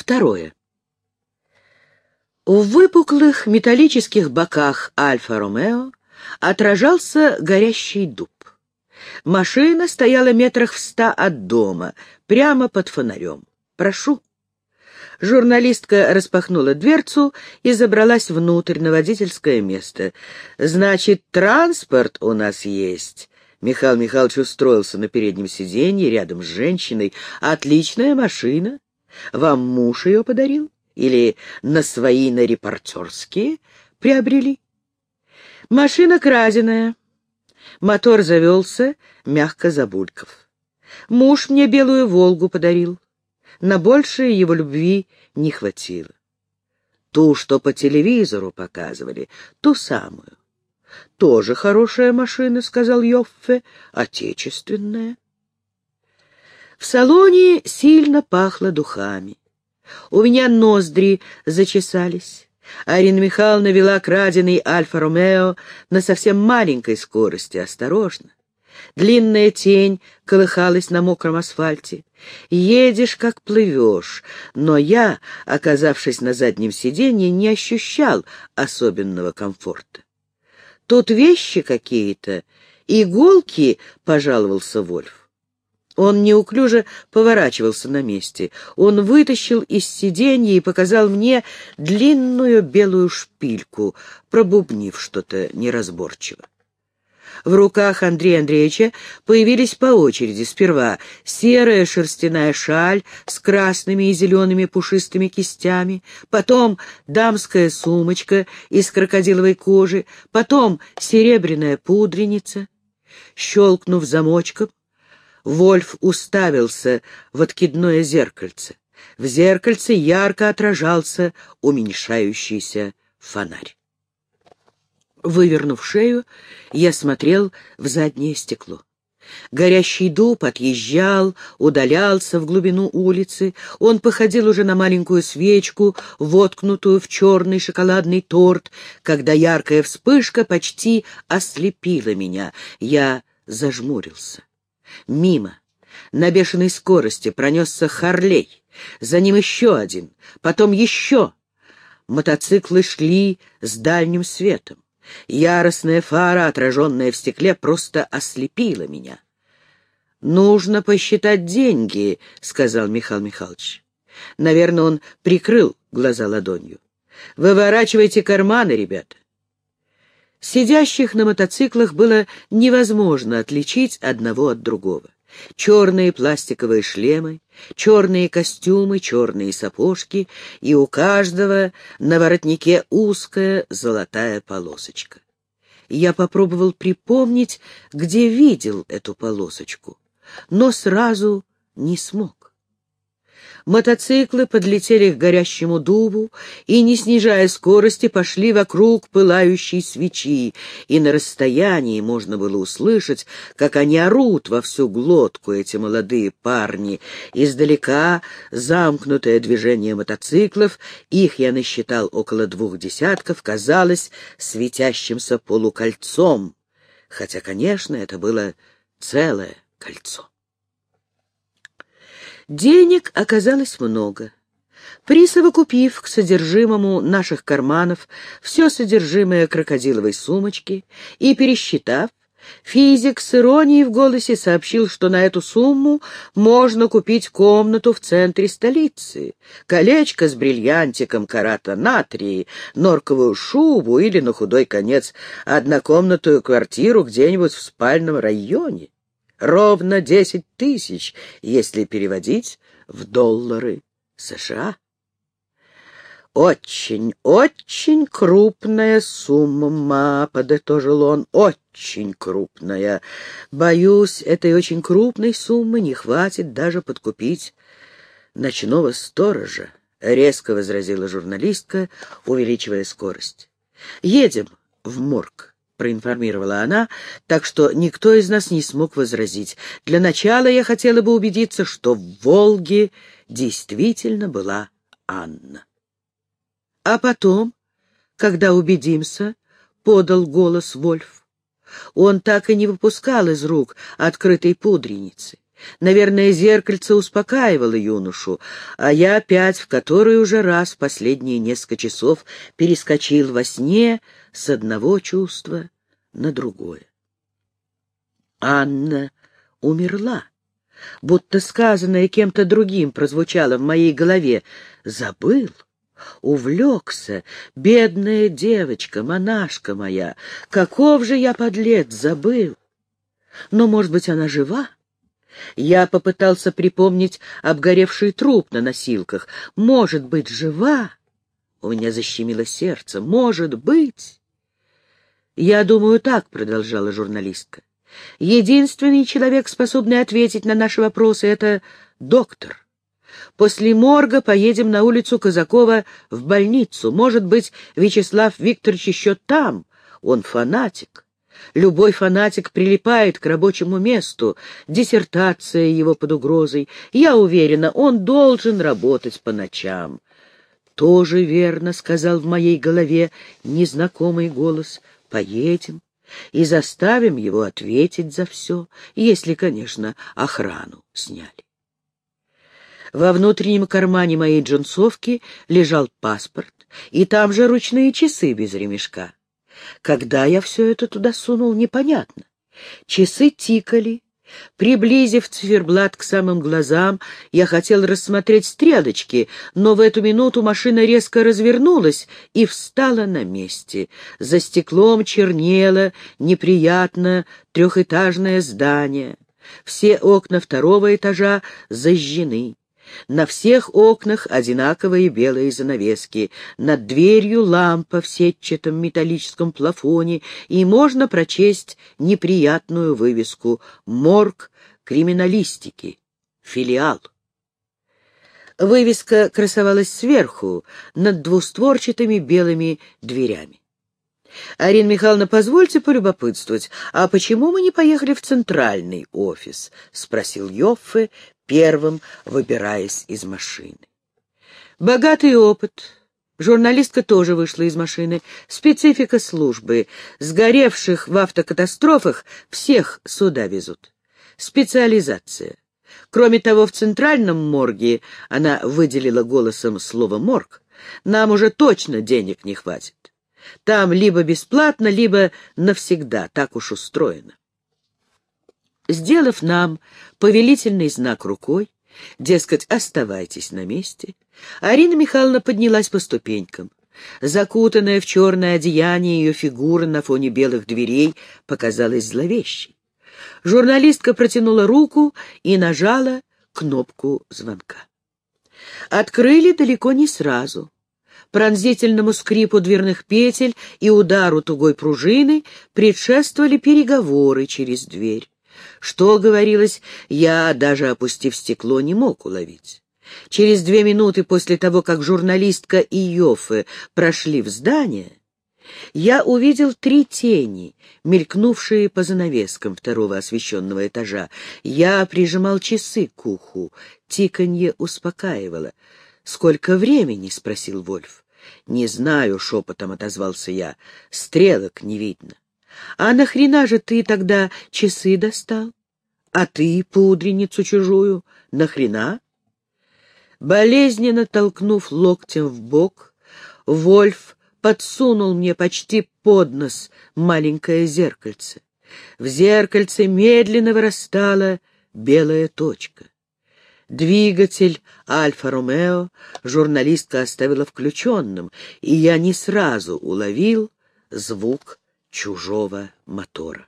Второе. В выпуклых металлических боках Альфа-Ромео отражался горящий дуб. Машина стояла метрах в ста от дома, прямо под фонарем. «Прошу». Журналистка распахнула дверцу и забралась внутрь на водительское место. «Значит, транспорт у нас есть». Михаил Михайлович устроился на переднем сиденье рядом с женщиной. «Отличная машина. Вам муж ее подарил? Или на свои, на репортерские приобрели?» «Машина краденая». Мотор завелся, мягко забульков. «Муж мне белую «Волгу» подарил. На большее его любви не хватило. Ту, что по телевизору показывали, ту самую. «Тоже хорошая машина», — сказал Йоффе, — «отечественная». В салоне сильно пахло духами. У меня ноздри зачесались. Арина Михайловна вела краденый Альфа-Ромео на совсем маленькой скорости, осторожно. Длинная тень колыхалась на мокром асфальте. Едешь, как плывешь, но я, оказавшись на заднем сиденье, не ощущал особенного комфорта. Тут вещи какие-то, иголки, — пожаловался Вольф. Он неуклюже поворачивался на месте. Он вытащил из сиденья и показал мне длинную белую шпильку, пробубнив что-то неразборчиво. В руках Андрея Андреевича появились по очереди сперва серая шерстяная шаль с красными и зелеными пушистыми кистями, потом дамская сумочка из крокодиловой кожи, потом серебряная пудреница. Щелкнув замочком, Вольф уставился в откидное зеркальце. В зеркальце ярко отражался уменьшающийся фонарь. Вывернув шею, я смотрел в заднее стекло. Горящий дуб отъезжал, удалялся в глубину улицы. Он походил уже на маленькую свечку, воткнутую в черный шоколадный торт, когда яркая вспышка почти ослепила меня. Я зажмурился. Мимо, на бешеной скорости, пронесся Харлей. За ним еще один, потом еще. Мотоциклы шли с дальним светом. Яростная фара, отраженная в стекле, просто ослепила меня. «Нужно посчитать деньги», — сказал Михаил Михайлович. Наверное, он прикрыл глаза ладонью. «Выворачивайте карманы, ребята». Сидящих на мотоциклах было невозможно отличить одного от другого. Черные пластиковые шлемы, черные костюмы, черные сапожки, и у каждого на воротнике узкая золотая полосочка. Я попробовал припомнить, где видел эту полосочку, но сразу не смог. Мотоциклы подлетели к горящему дубу и, не снижая скорости, пошли вокруг пылающей свечи, и на расстоянии можно было услышать, как они орут во всю глотку, эти молодые парни. Издалека замкнутое движение мотоциклов, их я насчитал около двух десятков, казалось светящимся полукольцом, хотя, конечно, это было целое кольцо. Денег оказалось много. Присовокупив к содержимому наших карманов все содержимое крокодиловой сумочки и пересчитав, физик с иронией в голосе сообщил, что на эту сумму можно купить комнату в центре столицы, колечко с бриллиантиком карата натрии, норковую шубу или, на худой конец, однокомнатную квартиру где-нибудь в спальном районе. Ровно десять тысяч, если переводить в доллары США. «Очень, очень крупная сумма», — подытожил он, — «очень крупная. Боюсь, этой очень крупной суммы не хватит даже подкупить ночного сторожа», — резко возразила журналистка, увеличивая скорость. «Едем в морг» проинформировала она, так что никто из нас не смог возразить. Для начала я хотела бы убедиться, что в «Волге» действительно была Анна. А потом, когда убедимся, — подал голос Вольф. Он так и не выпускал из рук открытой пудреницы. Наверное, зеркальце успокаивало юношу, а я опять в который уже раз последние несколько часов перескочил во сне с одного чувства на другое. Анна умерла, будто сказанное кем-то другим прозвучало в моей голове. Забыл, увлекся, бедная девочка, монашка моя, каков же я подлец, забыл. Но, может быть, она жива? Я попытался припомнить обгоревший труп на носилках. Может быть, жива? У меня защемило сердце. Может быть? Я думаю так, — продолжала журналистка. Единственный человек, способный ответить на наши вопросы, — это доктор. После морга поедем на улицу Казакова в больницу. Может быть, Вячеслав Викторович еще там. Он фанатик. Любой фанатик прилипает к рабочему месту, диссертация его под угрозой. Я уверена, он должен работать по ночам. «Тоже верно», — сказал в моей голове незнакомый голос. «Поедем и заставим его ответить за все, если, конечно, охрану сняли». Во внутреннем кармане моей джинсовки лежал паспорт, и там же ручные часы без ремешка. Когда я все это туда сунул, непонятно. Часы тикали. Приблизив циферблат к самым глазам, я хотел рассмотреть стрелочки, но в эту минуту машина резко развернулась и встала на месте. За стеклом чернело неприятно трехэтажное здание. Все окна второго этажа зажжены. На всех окнах одинаковые белые занавески, над дверью лампа в сетчатом металлическом плафоне, и можно прочесть неприятную вывеску «Морг криминалистики. Филиал». Вывеска красовалась сверху, над двустворчатыми белыми дверями. «Арина Михайловна, позвольте полюбопытствовать, а почему мы не поехали в центральный офис?» — спросил Йоффе, первым выбираясь из машины. Богатый опыт. Журналистка тоже вышла из машины. Специфика службы. Сгоревших в автокатастрофах всех сюда везут. Специализация. Кроме того, в центральном морге, она выделила голосом слово «морг», нам уже точно денег не хватит. Там либо бесплатно, либо навсегда, так уж устроено. Сделав нам повелительный знак рукой, дескать, оставайтесь на месте, Арина Михайловна поднялась по ступенькам. Закутанная в черное одеяние ее фигура на фоне белых дверей показалась зловещей. Журналистка протянула руку и нажала кнопку звонка. Открыли далеко не сразу. Пронзительному скрипу дверных петель и удару тугой пружины предшествовали переговоры через дверь. Что говорилось, я, даже опустив стекло, не мог уловить. Через две минуты после того, как журналистка и Йоффе прошли в здание, я увидел три тени, мелькнувшие по занавескам второго освещенного этажа. Я прижимал часы к уху. Тиканье успокаивало. «Сколько времени?» — спросил Вольф. «Не знаю», — шепотом отозвался я. «Стрелок не видно». А нахрена же ты тогда часы достал? А ты пудреницу чужую? Нахрена? Болезненно толкнув локтем в бок, Вольф подсунул мне почти под нос маленькое зеркальце. В зеркальце медленно вырастала белая точка. Двигатель Альфа-Ромео журналистка оставила включенным, и я не сразу уловил звук чужого мотора.